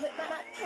Put, put my